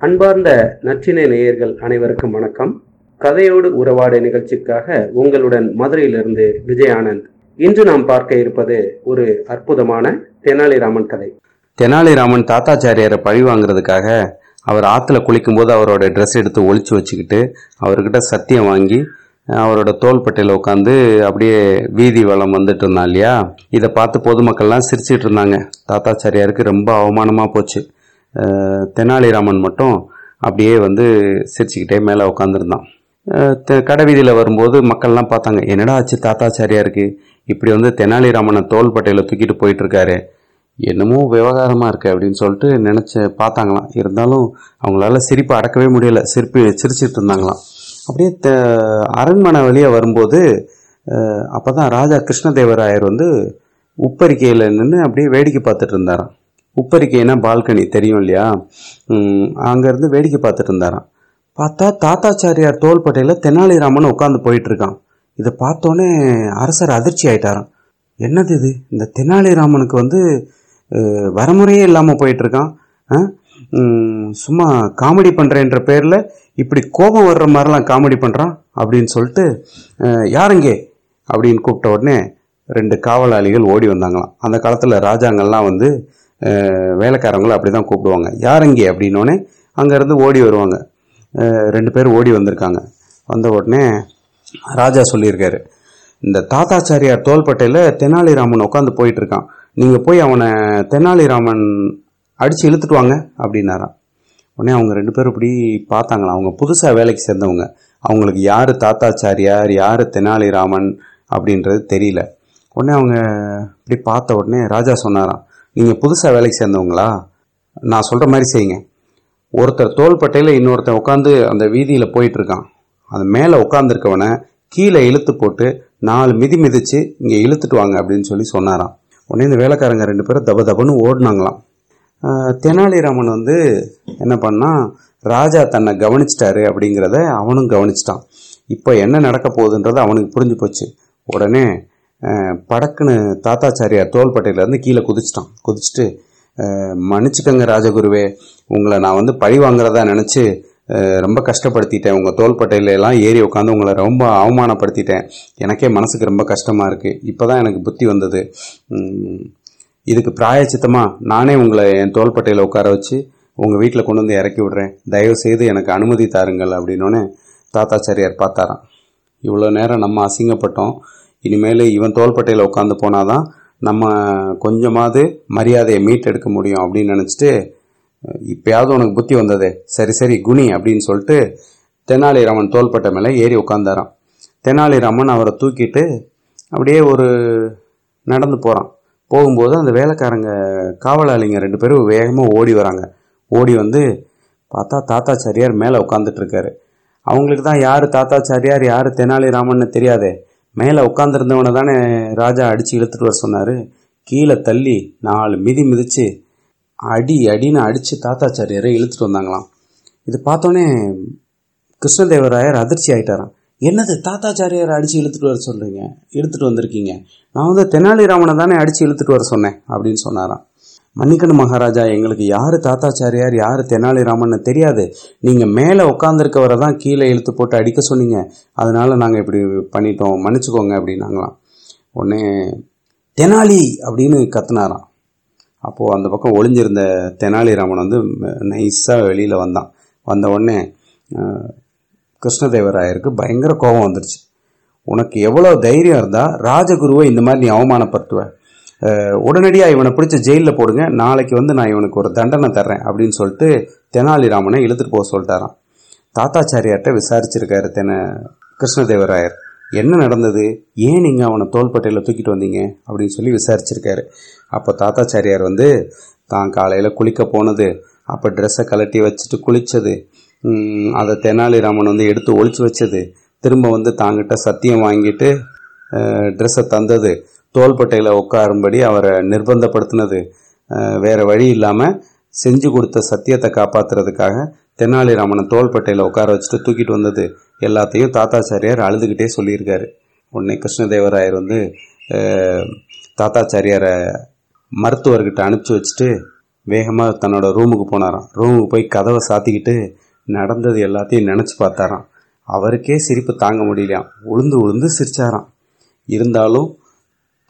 அன்பார்ந்த நற்றினை நேயர்கள் அனைவருக்கும் வணக்கம். கதையோடு உறவாடு நிகழ்ச்சிக்காக உங்களுடன் மதுரையிலிருந்து விஜய் ஆனந்த் இன்று நாம் பார்க்க இருப்பது ஒரு அற்புதமான தெனாலிராமன் கதை. தெனாலிராமன் தாத்தாச்சாரியாரை பழி வாங்குறதுக்காக அவர் ஆற்றுல குளிக்கும்போது அவரோட ட்ரெஸ் எடுத்து ஒழிச்சு வச்சுக்கிட்டு அவர்கிட்ட சத்தியம் வாங்கி அவரோட தோள்பட்டையில் உட்காந்து அப்படியே வீதி வளம் வந்துட்டு இருந்தான் இல்லையா? இதை பார்த்து பொதுமக்கள்லாம் சிரிச்சிட்டு இருந்தாங்க. தாத்தாச்சாரியாருக்கு ரொம்ப அவமானமாக போச்சு. தெனாலிராமன் மட்டும் அப்படியே வந்து சிரிச்சுக்கிட்டே மேலே உட்காந்துருந்தான் கடைவீதியில் வரும்போது மக்கள்லாம் பார்த்தாங்க என்னடா ஆச்சு தாத்தாச்சாரியாருக்கு இப்படி வந்து தெனாலிராமனை தோள்பட்டையில் தூக்கிட்டு போயிட்டு இருக்காரு என்னமோ விவகாரமாக இருக்கு அப்படின்னு சொல்லிட்டு நினச்சி பார்த்தாங்களாம். இருந்தாலும் அவங்களால சிரிப்பை அடக்கவே முடியல. சிரிப்பு சிரிச்சிட்டு இருந்தாங்களாம். அப்படியே த அரண்மனை வழியே வரும்போது அப்போ தான் ராஜா கிருஷ்ணதேவராயர் வந்து உப்பரிக்கையில் நின்று அப்படியே வேடிக்கை பார்த்துட்டு இருந்தாராம். உப்பரிக்கைனா பால்கனி தெரியும் இல்லையா? அங்கேருந்து வேடிக்கை பார்த்துட்டு இருந்தாராம். பார்த்தா தாத்தாச்சாரியார் தோள்பட்டையில் தெனாலிராமன் உட்காந்து போயிட்டு இருக்கான் இதை பார்த்தோன்னே அரசர் அதிர்ச்சி ஆயிட்டாராம். என்னது இது? இந்த தெனாலிராமனுக்கு வந்து வரமுறையே இல்லாமல் போயிட்டுருக்கான். சும்மா காமெடி பண்ணுறேன்ற பேரில் இப்படி கோபம் வர்ற மாதிரிலாம் காமெடி பண்ணுறான் அப்படின்னு சொல்லிட்டு யாருங்கே? அப்படின்னு கூப்பிட்ட உடனே ரெண்டு காவலாளிகள் ஓடி வந்தாங்களாம். அந்த காலத்தில் ராஜாங்கள்லாம் வந்து வேலைக்காரங்களும் வேலைக்காரங்களை அப்படி தான் கூப்பிடுவாங்க யாருங்கே அப்படின்னோடனே அங்கேருந்து ஓடி வருவாங்க. ரெண்டு பேர் ஓடி வந்திருக்காங்க. வந்த உடனே ராஜா சொல்லியிருக்காரு இந்த தாத்தாச்சாரியார் தோள்பட்டையில் தெனாலிராமன் உட்காந்து போயிட்டுருக்கான். நீங்கள் போய் அவனை தெனாலிராமன் அடித்து இழுத்துட்டு வாங்க அப்படின்னாராம். உடனே அவங்க ரெண்டு பேரும் இப்படி பார்த்தாங்களாம். அவங்க புதுசாக வேலைக்கு சேர்ந்தவங்க. அவங்களுக்கு யார் தாத்தாச்சாரியார் யார் தெனாலிராமன் அப்படின்றது தெரியல. உடனே அவங்க இப்படி பார்த்த உடனே ராஜா சொன்னாராம் நீங்கள் புதுசாக வேலைக்கு சேர்ந்தவங்களா? நான் சொல்கிற மாதிரி செய்யுங்க. ஒருத்தர் தோள்பட்டையில் இன்னொருத்தன் உட்காந்து அந்த வீதியில் போயிட்டுருக்கான். அது மேலே உட்காந்துருக்கவனை கீழே இழுத்து போட்டு நாலு மிதி மிதித்து இங்கே இழுத்துட்டு வாங்க அப்படின்னு சொல்லி சொன்னாராம். உடனே இந்த வேலைக்காரங்க ரெண்டு பேரும் தப தபன்னு ஓடினாங்களாம். தெனாலிராமன் வந்து என்ன பண்ணால் ராஜா தன்னை கவனிச்சிட்டாரு அப்படிங்கிறத அவனும் கவனிச்சிட்டான். இப்போ என்ன நடக்க போகுதுன்றது அவனுக்கு புரிஞ்சு போச்சு. உடனே படக்குன்னு தாத்தாச்சாரியார் தோள்பட்டையிலேருந்து கீழே குதிச்சிட்டான். குதிச்சுட்டு மன்னிச்சுக்கங்க ராஜகுருவே உங்களை நான் வந்து பழி வாங்குறதா நினச்சி ரொம்ப கஷ்டப்படுத்திட்டேன். உங்கள் தோள்பட்டையில எல்லாம் ஏறி உட்காந்து உங்களை ரொம்ப அவமானப்படுத்திட்டேன். எனக்கே மனசுக்கு ரொம்ப கஷ்டமாக இருக்குது இப்போ தான் எனக்கு புத்தி வந்தது. இதுக்கு பிராயச்சித்தமாக நானே உங்களை என் தோள்பட்டையில் உட்கார வச்சு உங்கள் வீட்டில் கொண்டு வந்து இறக்கி விடுறேன். தயவு செய்து எனக்கு அனுமதி தாருங்கள் அப்படின்னோடனே தாத்தாச்சாரியார் பார்த்தாராம். இவ்வளோ நேரம் நம்ம அசிங்கப்பட்டோம். இனிமேல் இவன் தோள்பட்டையில் உட்காந்து போனாதான் நம்ம கொஞ்சமாவது மரியாதையை மீட்டெடுக்க முடியும் அப்படின்னு நினச்சிட்டு இப்பயாவது உனக்கு புத்தி வந்ததே. சரி சரி குனி அப்படின்னு சொல்லிட்டு தெனாலிராமன் தோள்பட்டை மேலே ஏறி உட்காந்தாராம் தெனாலிராமன் அவரை தூக்கிட்டு அப்படியே ஒரு நடந்து போகிறான் போகும்போது அந்த வேலைக்காரங்க காவலாளிங்க ரெண்டு பேரும் வேகமாக ஓடி வராங்க. ஓடி வந்து பார்த்தா தாத்தாச்சாரியார் மேலே உட்காந்துட்டு இருக்காரு. அவங்களுக்கு தான் யார் தாத்தாச்சாரியார் யார் தெனாலிராமன்னு தெரியாதே. மேலே உட்காந்துருந்தவனை தானே ராஜா அடித்து இழுத்துட்டு வர சொன்னார். கீழே தள்ளி நாலு மிதி மிதிச்சு அடி அடின்னு அடித்து தாத்தாச்சாரியாரை இழுத்துட்டு வந்தாங்களாம். இது பார்த்தோன்னே கிருஷ்ணதேவராயர் அதிர்ச்சி ஆகிட்டாராம் என்னது தாத்தாச்சாரியரை அடித்து இழுத்துட்டு வர சொல்கிறீங்க இழுத்துட்டு வந்திருக்கீங்க. நான் வந்து தெனாலிராமனை தானே அடித்து இழுத்துட்டு வர சொன்னேன் அப்படின்னு சொன்னாராம். மன்னிக்கணும் மகாராஜா. எங்களுக்கு யார் தாத்தாச்சாரியார் யார் தெனாலிராமன்னு தெரியாது. நீங்கள் மேலே உட்காந்துருக்கவரை தான் கீழே இழுத்து போட்டு அடிக்க சொன்னீங்க. அதனால நாங்கள் இப்படி பண்ணிட்டோம். மன்னிச்சுக்கோங்க அப்படின்னாங்களாம். உடனே தெனாலி அப்படின்னு கத்துனாராம். அப்போது அந்த பக்கம் ஒளிஞ்சிருந்த தெனாலிராமன் வந்து நைஸாக வெளியில் வந்தான். வந்த உடனே கிருஷ்ணதேவராயருக்கு பயங்கர கோபம் வந்துருச்சு. உனக்கு எவ்வளோ தைரியம் இருந்தால் ராஜகுருவை இந்த மாதிரி நீ அவமானப்படுத்துவ. உடனடியாக இவனை பிடிச்சி ஜெயிலில் போடுங்க. நாளைக்கு வந்து நான் இவனுக்கு ஒரு தண்டனை தர்றேன் அப்படின்னு சொல்லிட்டு தெனாலிராமனை இழுத்துட்டு போக சொல்லிட்டாராம். தாத்தாச்சாரியார்கிட்ட விசாரிச்சிருக்காரு தென கிருஷ்ணதேவராயர். என்ன நடந்தது? ஏன் நீங்கள் அவனை தோள்பட்டையில் தூக்கிட்டு வந்தீங்க? அப்படின்னு சொல்லி விசாரிச்சிருக்காரு. அப்போ தாத்தாச்சாரியார் வந்து தான் காலையில் குளிக்க போனது. அப்போ ட்ரெஸ்ஸை கலட்டி வச்சுட்டு குளித்தது அதை தெனாலிராமன் வந்து எடுத்து ஒழிச்சு வச்சது. திரும்ப வந்து தாங்கிட்ட சத்தியம் வாங்கிட்டு ட்ரெஸ்ஸை தந்தது. தோள்பட்டையில் உட்காரும்படி அவரை நிர்பந்தப்படுத்தினது. வேறு வழி இல்லாமல் செஞ்சு கொடுத்த சத்தியத்தை காப்பாற்றுறதுக்காக தெனாலிராமனை தோள்பட்டையில் உட்கார வச்சுட்டு தூக்கிட்டு வந்தது. எல்லாத்தையும் தாத்தாச்சாரியார் அழுதுகிட்டே சொல்லியிருக்காரு. உடனே கிருஷ்ணதேவராயர் வந்து தாத்தாச்சாரியாரை மருத்துவர்கிட்ட அனுப்பிச்சி வச்சுட்டு வேகமாக தன்னோட ரூமுக்கு போனாராம். ரூமுக்கு போய் கதவை சாத்திக்கிட்டு நடந்தது எல்லாத்தையும் நினச்சி பார்த்தாராம். அவருக்கே சிரிப்பு தாங்க முடியலையாம். உளுந்து உளுந்து சிரிச்சாராம். இருந்தாலும்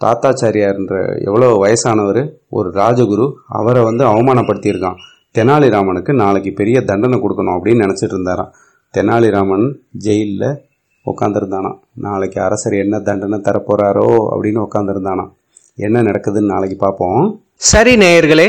தாத்தாச்சாரியார்ன்ற எவ்வளோ வயசானவர் ஒரு ராஜகுரு அவரை வந்து அவமானப்படுத்தியிருக்கான். தெனாலிராமனுக்கு நாளைக்கு பெரிய தண்டனை கொடுக்கணும் அப்படின்னு நினச்சிட்டு இருந்தாராம் தெனாலிராமன் ஜெயிலில் உட்காந்துருந்தானாம் நாளைக்கு அரசர் என்ன தண்டனை தரப்போகிறாரோ அப்படின்னு உட்காந்துருந்தானா என்ன நடக்குதுன்னு நாளைக்கு பார்ப்போம். சரி நேயர்களே